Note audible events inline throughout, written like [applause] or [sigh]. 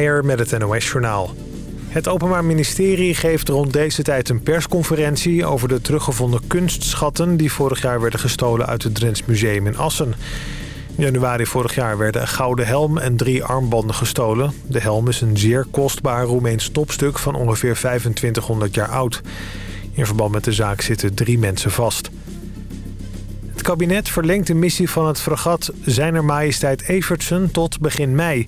Met het NOS-journaal. Het Openbaar Ministerie geeft rond deze tijd een persconferentie... over de teruggevonden kunstschatten die vorig jaar werden gestolen uit het Drents Museum in Assen. In januari vorig jaar werden een gouden helm en drie armbanden gestolen. De helm is een zeer kostbaar Roemeens topstuk van ongeveer 2500 jaar oud. In verband met de zaak zitten drie mensen vast. Het kabinet verlengt de missie van het fregat Zijner Majesteit Evertsen tot begin mei.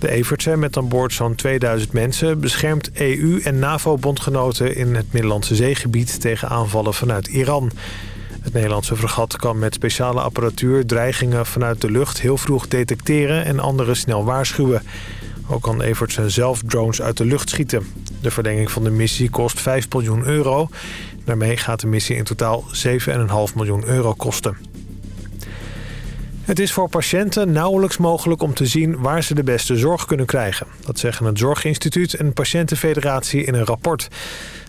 De Evertsen, met aan boord zo'n 2000 mensen... beschermt EU- en NAVO-bondgenoten in het Middellandse zeegebied... tegen aanvallen vanuit Iran. Het Nederlandse fregat kan met speciale apparatuur... dreigingen vanuit de lucht heel vroeg detecteren en anderen snel waarschuwen. Ook kan Evertsen zelf drones uit de lucht schieten. De verlenging van de missie kost 5 miljoen euro. Daarmee gaat de missie in totaal 7,5 miljoen euro kosten. Het is voor patiënten nauwelijks mogelijk om te zien waar ze de beste zorg kunnen krijgen. Dat zeggen het Zorginstituut en Patiëntenfederatie in een rapport.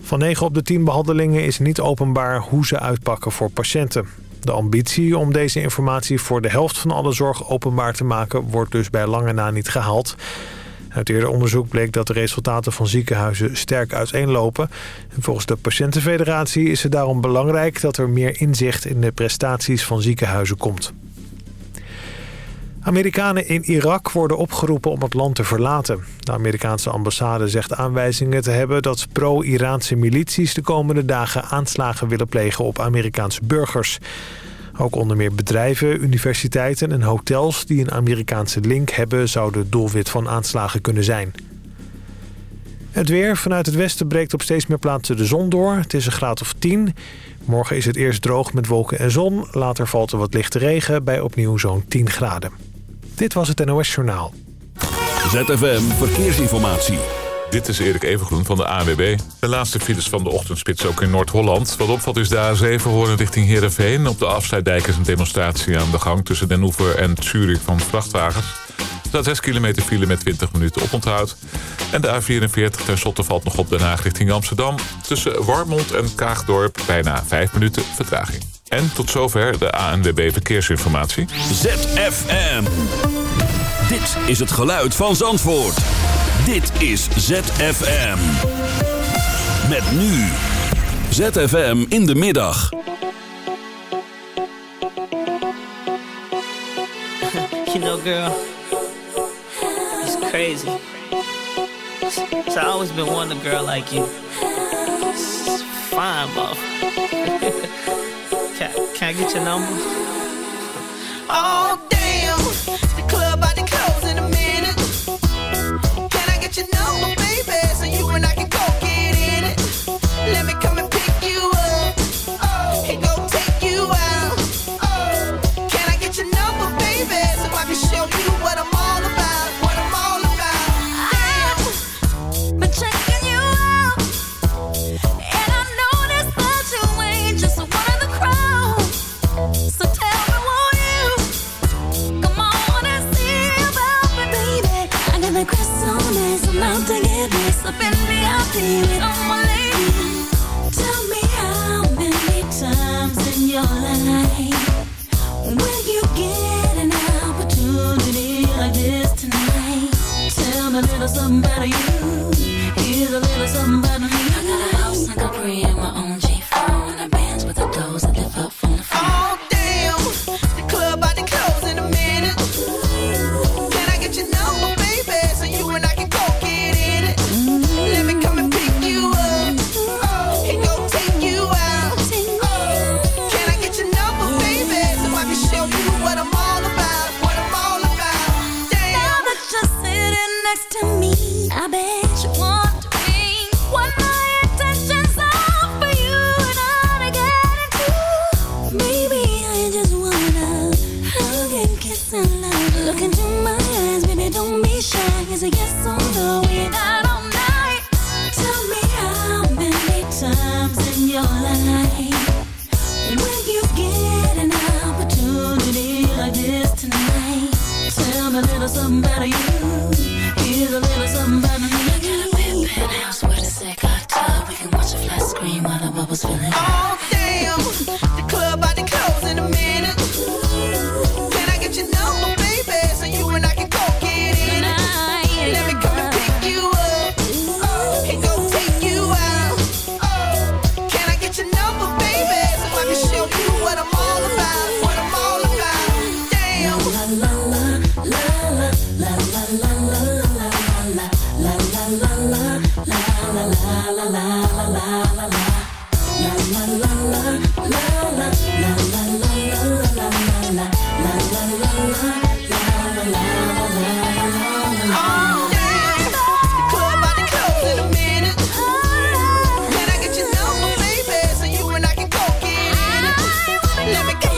Van 9 op de 10 behandelingen is niet openbaar hoe ze uitpakken voor patiënten. De ambitie om deze informatie voor de helft van alle zorg openbaar te maken... wordt dus bij lange na niet gehaald. Uit eerder onderzoek bleek dat de resultaten van ziekenhuizen sterk uiteenlopen. En volgens de Patiëntenfederatie is het daarom belangrijk... dat er meer inzicht in de prestaties van ziekenhuizen komt. Amerikanen in Irak worden opgeroepen om het land te verlaten. De Amerikaanse ambassade zegt aanwijzingen te hebben... dat pro-Iraanse milities de komende dagen aanslagen willen plegen op Amerikaanse burgers. Ook onder meer bedrijven, universiteiten en hotels die een Amerikaanse link hebben... zouden doelwit van aanslagen kunnen zijn. Het weer. Vanuit het westen breekt op steeds meer plaatsen de zon door. Het is een graad of 10. Morgen is het eerst droog met wolken en zon. Later valt er wat lichte regen bij opnieuw zo'n 10 graden. Dit was het NOS Journaal. ZFM Verkeersinformatie. Dit is Erik Evengroen van de ANWB. De laatste files van de ochtendspits ook in Noord-Holland. Wat opvalt is de A7 horen richting Heerenveen. Op de afsluitdijk is een demonstratie aan de gang... tussen Den Oever en Zurich van vrachtwagens. Er staat 6 kilometer file met 20 minuten oponthoud. En de A44 ten slotte valt nog op Den Haag richting Amsterdam. Tussen Warmond en Kaagdorp bijna 5 minuten vertraging. En tot zover de ANWB Verkeersinformatie. ZFM. Dit is het geluid van Zandvoort. Dit is ZFM. Met nu. ZFM in de middag. You know, girl, it's crazy. So I always been wanting a girl like you. It's fine, buff. [laughs] can, can I get your number? Oh, damn. Here's a little something about me. I got a house in Capri and my own G4 and a Benz with the doors up the Let me go.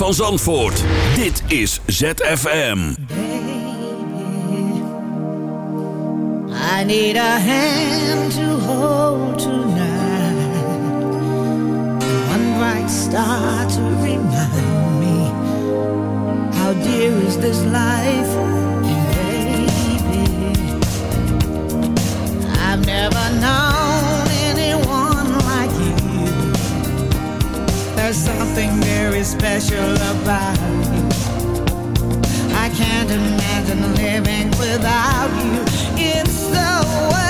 van Zandvoort. Dit is ZFM. Baby, I need a hand to hold tonight. One bright star to remind me. How dear is this life, baby. I've never known. There's something very special about you. I can't imagine living without you. It's the way.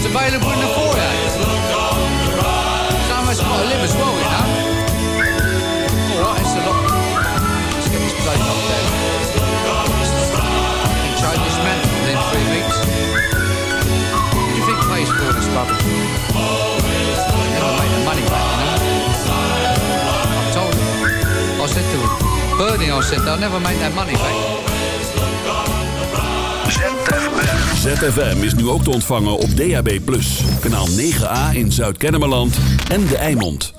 what's available in the foyer. So much got to live as well, you know. All right, it's a lot. There. Within three weeks. Do you think this? Never money back, you know. I told him. I said to him, Bernie, I said, they'll never make that money back. ZFM is nu ook te ontvangen op DAB+. Kanaal 9A in Zuid-Kennemerland en De Eimond.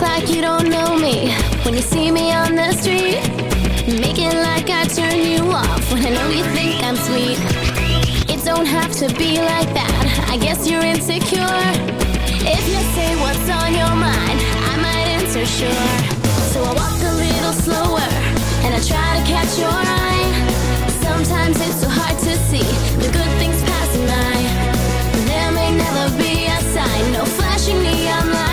Like you don't know me When you see me on the street Make it like I turn you off When I know you think I'm sweet It don't have to be like that I guess you're insecure If you say what's on your mind, I might answer sure. So I walk a little slower and I try to catch your eye. Sometimes it's so hard to see the good things passing by. There may never be a sign, no flashing neon light.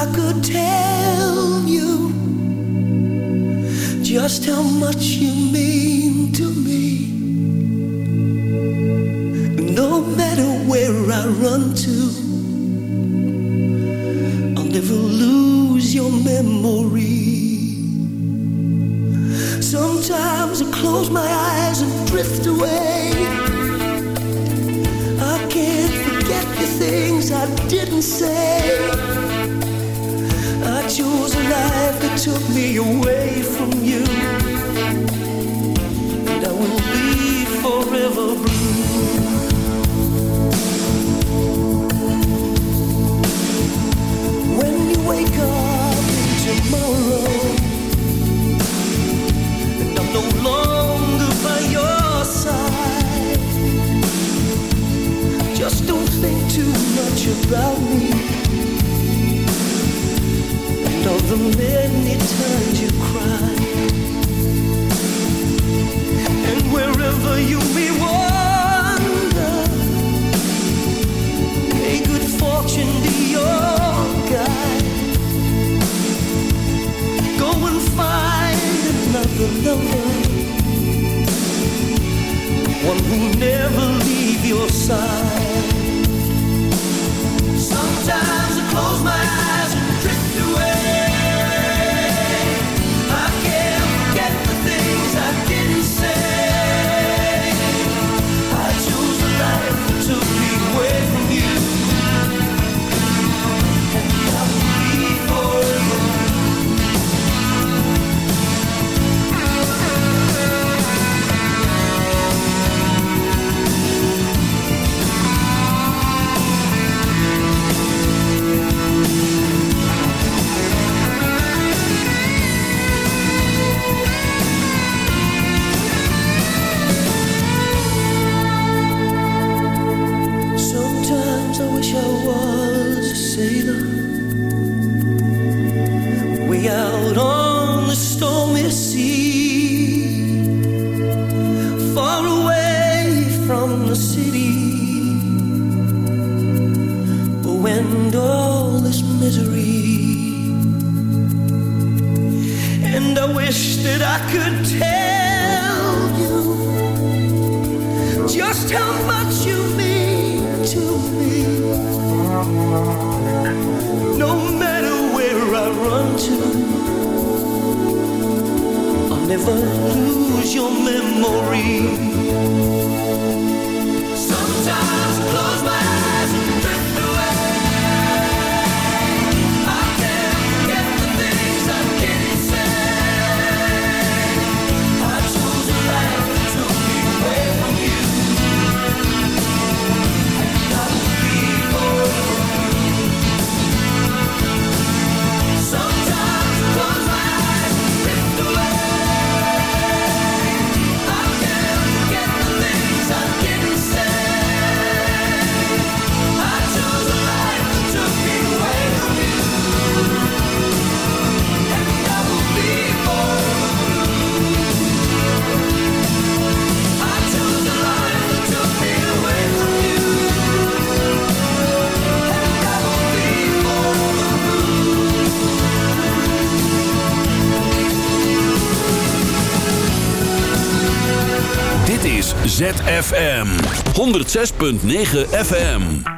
I could tell FM 106.9 FM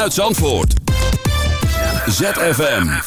vanuit Zandvoort. ZFM.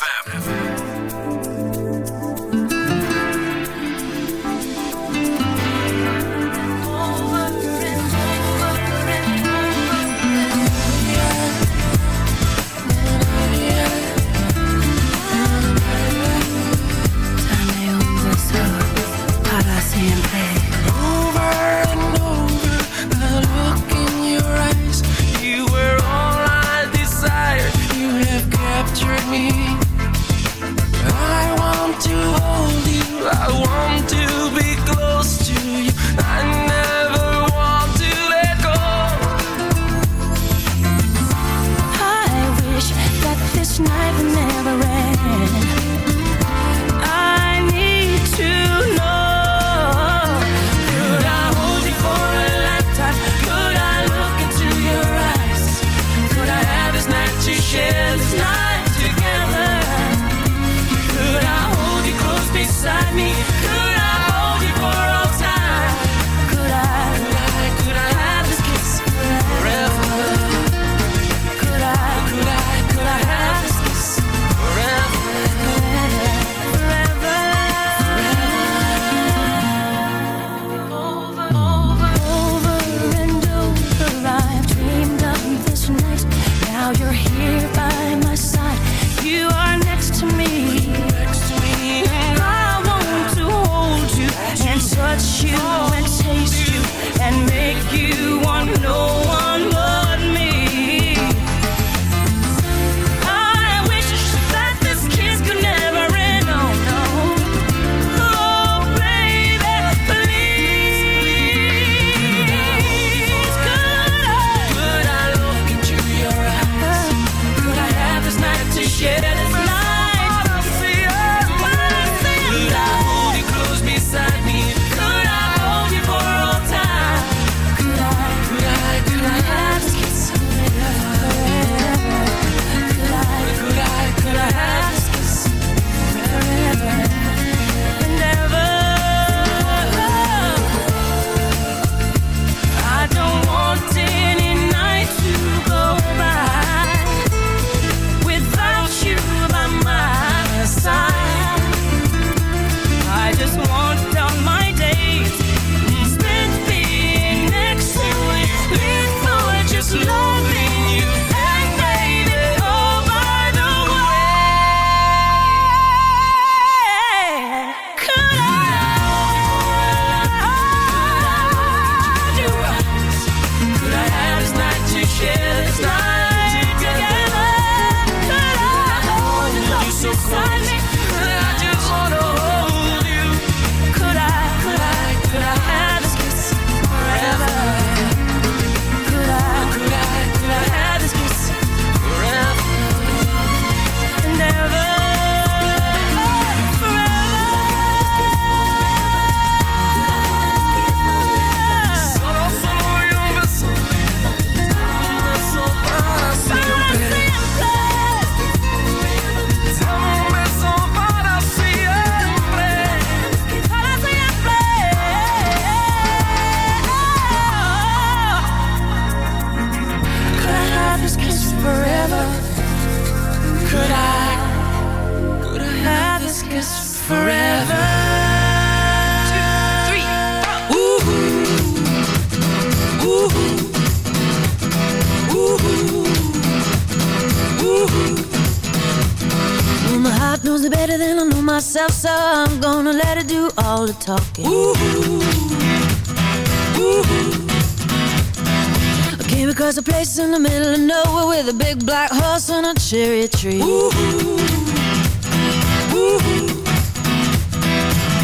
With a big black horse and a cherry tree.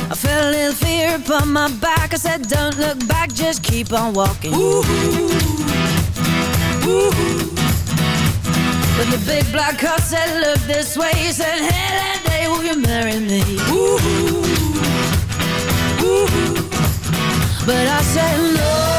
I felt a little fear upon my back. I said, Don't look back, just keep on walking. But the big black horse said, Look this way. He said, Hey, that day, will you marry me? But I said, no,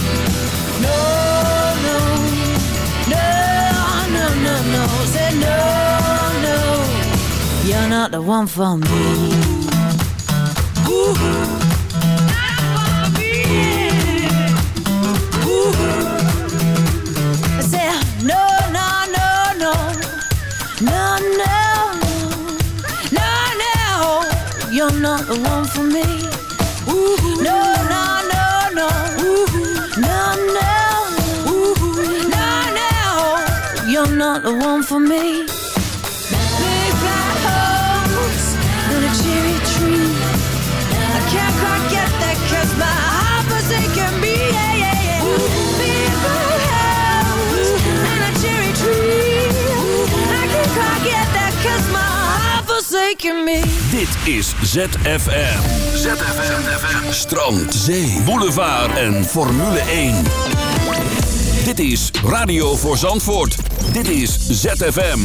no, said no, no You're not the one for me Ooh. Not for me Ooh. I said no, no, no, no No, no, no, no You're not the one for me not the one for me. Big black house and a cherry tree. I can't quite get that 'cause my heart forsaken me. Yeah, yeah, yeah. Big black house and a cherry tree. I can't quite get that 'cause my heart forsaken me. Dit is ZFM. ZFM. Strand, zee, boulevard en Formule 1. Dit is Radio voor Zandvoort. Dit is ZFM.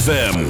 ZFM.